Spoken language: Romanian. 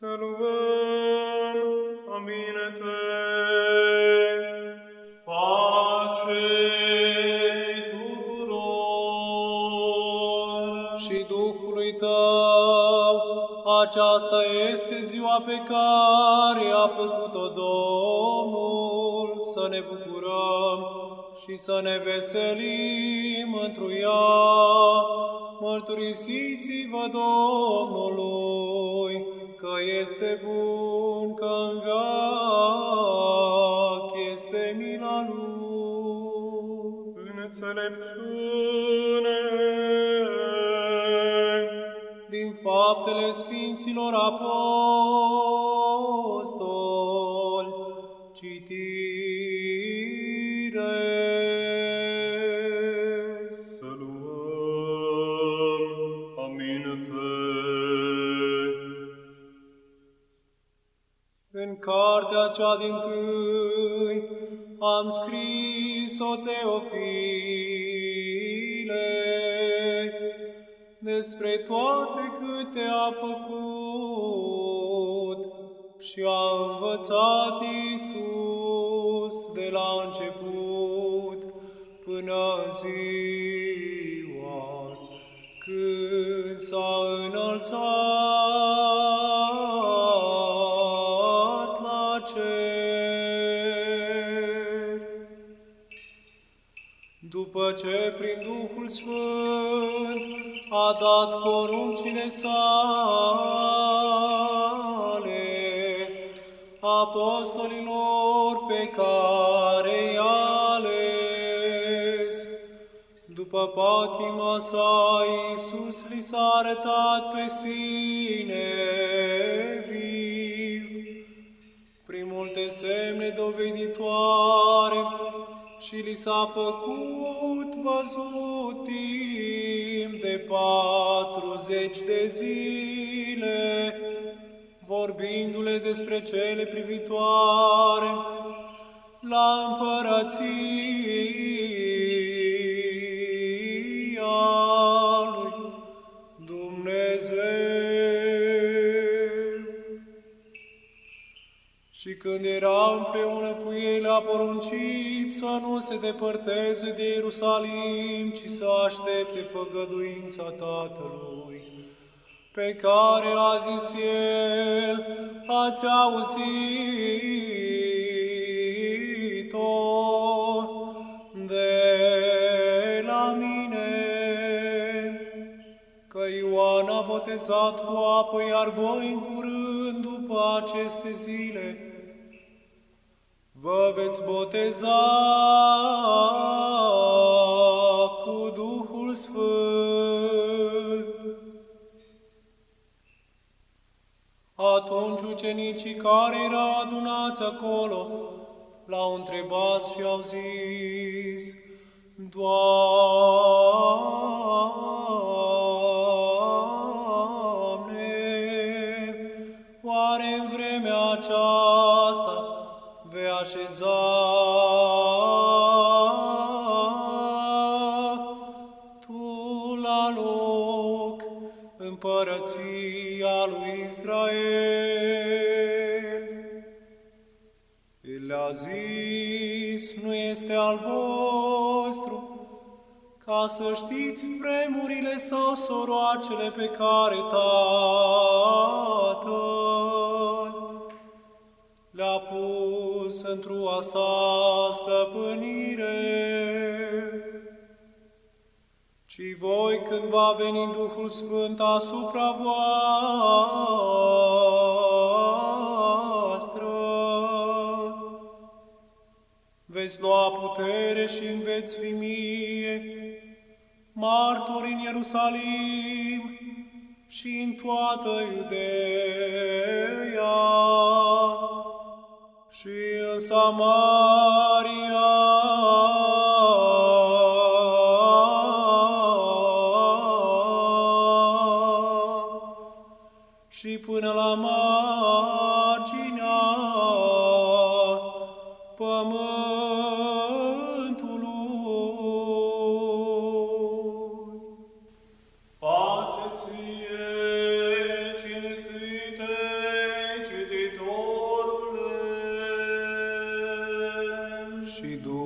Să luăm aminte. Pace tuturor. și Duhului tău. Aceasta este ziua pe care a făcut-o Domnul, să ne bucurăm și să ne veselim întru ea. Mărturisiți-vă Domnului că este bun, că în veac este mila Lui. Înțelepciune. din faptele Sfinților Apostoli, cartea cea din tâi am scris-o Teofile. Despre toate câte a făcut și a învățat Iisus de la început până în ziua când s-a înălțat După ce prin Duhul Sfânt a dat poruncile sale apostolilor pe care i-a ales, după patima sa, Iisus li s-a arătat pe sine viu, prin multe semne doveditoare și li s-a făcut văzut timp de patruzeci de zile, vorbindu-le despre cele privitoare la împărăția Și când era împreună cu el, a poruncit să nu se depărteze de Ierusalim, ci să aștepte făgăduința Tatălui, pe care a zis el, ați auzit-o botezat cu apă, iar voi în curând după aceste zile vă veți boteza cu Duhul Sfânt. Atunci ucenicii care erau adunați acolo l-au întrebat și au zis, Doamne, aceasta vei așeza Tu la loc împărăția lui Israel? El le-a zis, nu este al vostru, ca să știți vremurile sau soroacele pe care Tatăl le-a pus într-o a sa stăpânire. Ci voi, când va veni Duhul Sfânt asupra voastră, veți lua putere și îmi veți fi mie, martori în Ierusalim și în toată Iudeea și în Samaria. Și până la marginea nascido